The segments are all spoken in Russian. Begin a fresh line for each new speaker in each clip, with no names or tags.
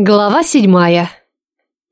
Глава седьмая.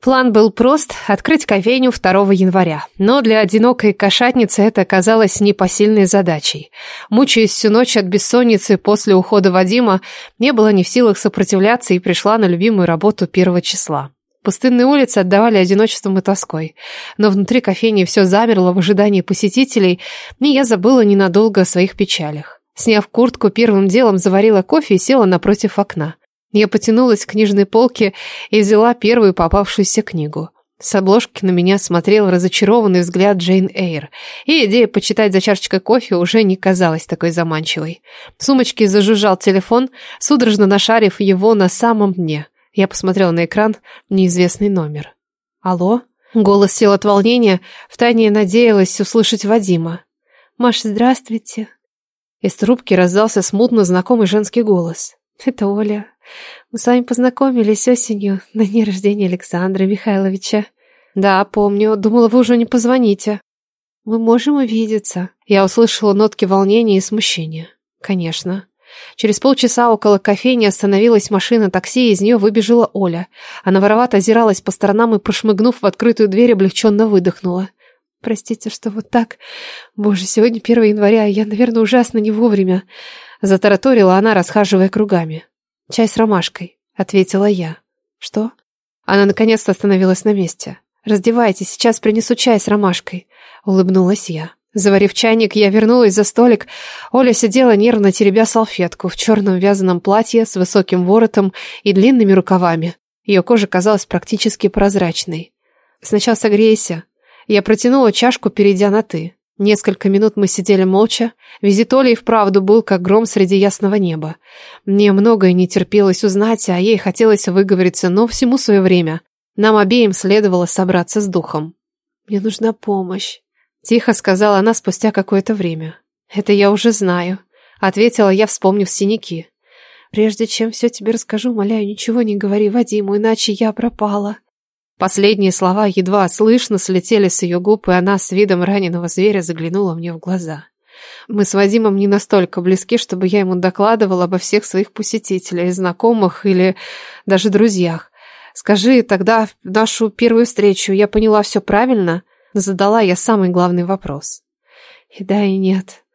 План был прост – открыть кофейню 2 января. Но для одинокой кошатницы это оказалось непосильной задачей. Мучаясь всю ночь от бессонницы после ухода Вадима, не была ни в силах сопротивляться и пришла на любимую работу первого числа. Пустынные улицы отдавали одиночеством и тоской. Но внутри кофейни все замерло в ожидании посетителей, и я забыла ненадолго о своих печалях. Сняв куртку, первым делом заварила кофе и села напротив окна. Я потянулась к книжной полке и взяла первую попавшуюся книгу. С обложки на меня смотрел разочарованный взгляд Джейн Эйр, и идея почитать за чашечкой кофе уже не казалась такой заманчивой. В сумочке зажужжал телефон, судорожно нашарив его на самом дне. Я посмотрела на экран, неизвестный номер. «Алло?» Голос сел от волнения, втайне надеялась услышать Вадима. «Маша, здравствуйте!» Из трубки раздался смутно знакомый женский голос. «Это Оля. Мы с вами познакомились осенью на дне рождения Александра Михайловича. Да, помню. Думала, вы уже не позвоните. Мы можем увидеться. Я услышала нотки волнения и смущения. Конечно. Через полчаса около кофейни остановилась машина такси, и из нее выбежала Оля. Она воровато озиралась по сторонам и, прошмыгнув в открытую дверь, облегченно выдохнула. «Простите, что вот так. Боже, сегодня 1 января, я, наверное, ужасно не вовремя». Затараторила она, расхаживая кругами. «Чай с ромашкой», — ответила я. «Что?» Она наконец-то остановилась на месте. «Раздевайтесь, сейчас принесу чай с ромашкой», — улыбнулась я. Заварив чайник, я вернулась за столик. Оля сидела нервно теребя салфетку в черном вязаном платье с высоким воротом и длинными рукавами. Ее кожа казалась практически прозрачной. «Сначала согрейся». Я протянула чашку, перейдя на «ты». Несколько минут мы сидели молча. Визит Оли и вправду был как гром среди ясного неба. Мне многое не терпелось узнать, а ей хотелось выговориться, но всему свое время. Нам обеим следовало собраться с духом. «Мне нужна помощь», — тихо сказала она спустя какое-то время. «Это я уже знаю», — ответила я, вспомнив синяки. «Прежде чем все тебе расскажу, моляю, ничего не говори Вадиму, иначе я пропала». Последние слова едва слышно слетели с ее губ, и она с видом раненого зверя заглянула мне в глаза. Мы с Вадимом не настолько близки, чтобы я ему докладывала обо всех своих посетителях, знакомых или даже друзьях. Скажи, тогда нашу первую встречу я поняла все правильно? Задала я самый главный вопрос. И да, и нет.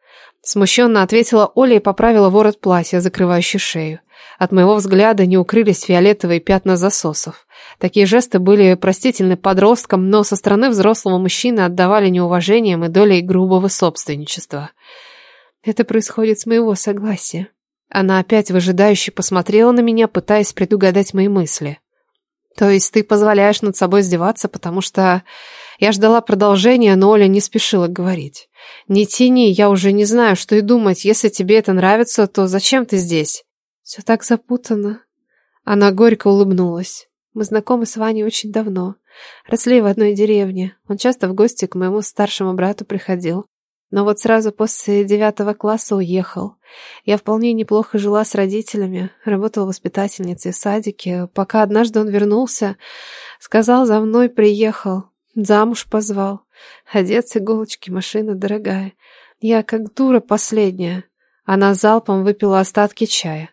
Смущенно ответила Оля и поправила ворот платья, закрывающий шею. От моего взгляда не укрылись фиолетовые пятна засосов. Такие жесты были простительны подросткам, но со стороны взрослого мужчины отдавали неуважением и долей грубого собственничества. Это происходит с моего согласия. Она опять выжидающе посмотрела на меня, пытаясь предугадать мои мысли. То есть ты позволяешь над собой издеваться, потому что... Я ждала продолжения, но Оля не спешила говорить. «Не тяни, я уже не знаю, что и думать. Если тебе это нравится, то зачем ты здесь?» «Все так запутанно». Она горько улыбнулась. Мы знакомы с Ваней очень давно. Росли в одной деревне. Он часто в гости к моему старшему брату приходил. Но вот сразу после девятого класса уехал. Я вполне неплохо жила с родителями, работала воспитательницей в садике, пока однажды он вернулся, сказал, за мной приехал, замуж позвал. Одец, иголочки, машина дорогая. Я как дура последняя. Она залпом выпила остатки чая.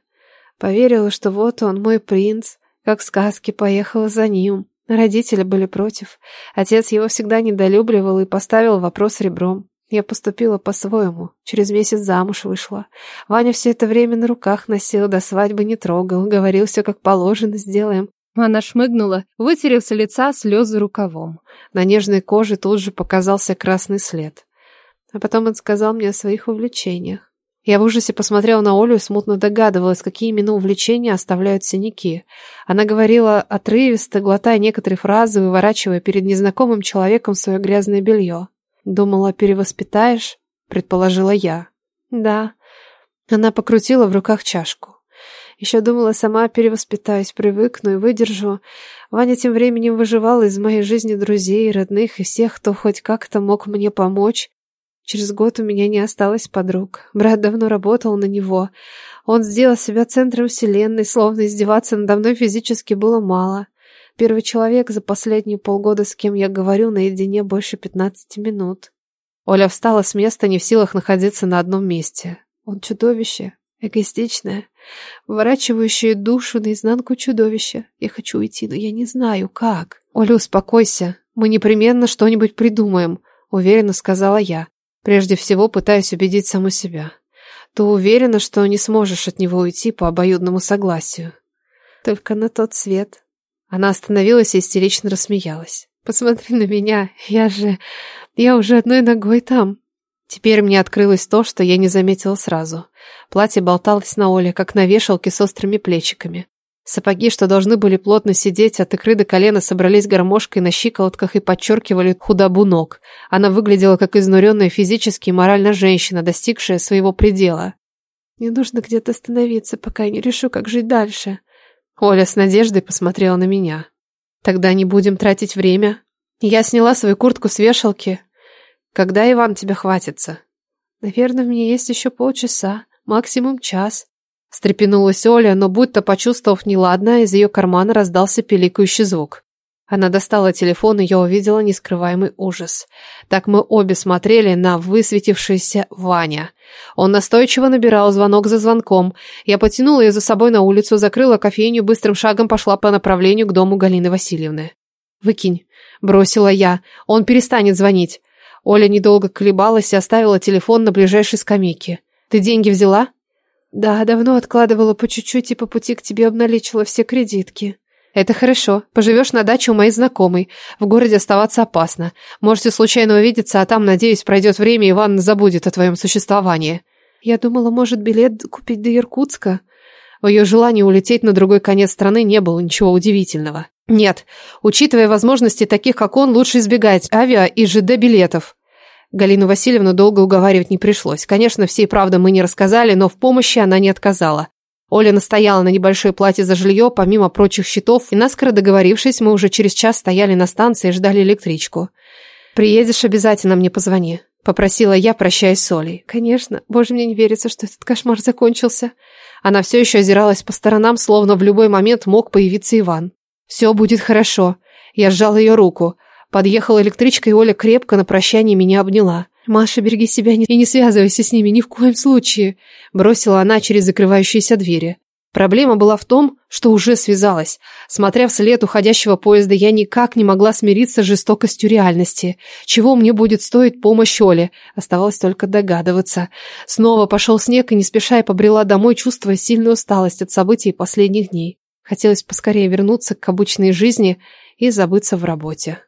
Поверила, что вот он, мой принц, как в сказке, поехала за ним. Родители были против. Отец его всегда недолюбливал и поставил вопрос ребром. Я поступила по-своему. Через месяц замуж вышла. Ваня все это время на руках носил, до свадьбы не трогал. Говорил, все как положено, сделаем. Она шмыгнула, вытерев с лица слезы рукавом. На нежной коже тут же показался красный след. А потом он сказал мне о своих увлечениях. Я в ужасе посмотрела на Олю и смутно догадывалась, какие именно увлечения оставляют синяки. Она говорила отрывисто, глотая некоторые фразы, выворачивая перед незнакомым человеком свое грязное белье. «Думала, перевоспитаешь?» — предположила я. «Да». Она покрутила в руках чашку. Еще думала, сама перевоспитаюсь, привыкну и выдержу. Ваня тем временем выживал из моей жизни друзей, родных и всех, кто хоть как-то мог мне помочь. Через год у меня не осталось подруг. Брат давно работал на него. Он сделал себя центром вселенной, словно издеваться надо мной физически было мало. Первый человек за последние полгода, с кем я говорю наедине больше пятнадцати минут. Оля встала с места, не в силах находиться на одном месте. Он чудовище. Эгоистичное, выворачивающее душу наизнанку чудовище. Я хочу уйти, но я не знаю, как. Оля, успокойся. Мы непременно что-нибудь придумаем, уверенно сказала я. Прежде всего пытаюсь убедить саму себя. Ты уверена, что не сможешь от него уйти по обоюдному согласию. Только на тот свет. Она остановилась и истерично рассмеялась. Посмотри на меня, я же... Я уже одной ногой там. Теперь мне открылось то, что я не заметила сразу. Платье болталось на Оле, как на вешалке с острыми плечиками. Сапоги, что должны были плотно сидеть, от икры до колена собрались гармошкой на щиколотках и подчеркивали худобу ног. Она выглядела как изнуренная физически и морально женщина, достигшая своего предела. «Мне нужно где-то остановиться, пока я не решу, как жить дальше». Оля с надеждой посмотрела на меня. «Тогда не будем тратить время». Я сняла свою куртку с вешалки, когда Иван тебя хватится? Наверное, мне есть еще полчаса, максимум час. Стрепенулась Оля, но будто почувствовав неладное, из ее кармана раздался пиликающий звук. Она достала телефон, и я увидела нескрываемый ужас. Так мы обе смотрели на высветившийся Ваня. Он настойчиво набирал звонок за звонком. Я потянула ее за собой на улицу, закрыла кофейню, быстрым шагом пошла по направлению к дому Галины Васильевны. «Выкинь», — бросила я. «Он перестанет звонить. Оля недолго колебалась и оставила телефон на ближайшей скамейке. «Ты деньги взяла?» «Да, давно откладывала по чуть-чуть и по пути к тебе обналичила все кредитки». «Это хорошо. Поживешь на даче у моей знакомой. В городе оставаться опасно. Можете случайно увидеться, а там, надеюсь, пройдет время, и Иван забудет о твоем существовании». «Я думала, может, билет купить до Иркутска?» В ее желании улететь на другой конец страны не было ничего удивительного. Нет, учитывая возможности таких, как он, лучше избегать авиа и ЖД-билетов. Галину Васильевну долго уговаривать не пришлось. Конечно, всей правды мы не рассказали, но в помощи она не отказала. Оля настояла на небольшое платье за жилье, помимо прочих счетов, и наскоро договорившись, мы уже через час стояли на станции и ждали электричку. «Приедешь, обязательно мне позвони», — попросила я, прощаясь с Олей. «Конечно. Боже, мне не верится, что этот кошмар закончился». Она все еще озиралась по сторонам, словно в любой момент мог появиться Иван. «Все будет хорошо». Я сжал ее руку. Подъехала электричка, и Оля крепко на прощание меня обняла. «Маша, береги себя и не связывайся с ними ни в коем случае», бросила она через закрывающиеся двери. Проблема была в том, что уже связалась. Смотря вслед уходящего поезда, я никак не могла смириться с жестокостью реальности. Чего мне будет стоить помощь Оле? Оставалось только догадываться. Снова пошел снег, и не спеша я побрела домой, чувствуя сильную усталость от событий последних дней. Хотелось поскорее вернуться к обычной жизни и забыться в работе.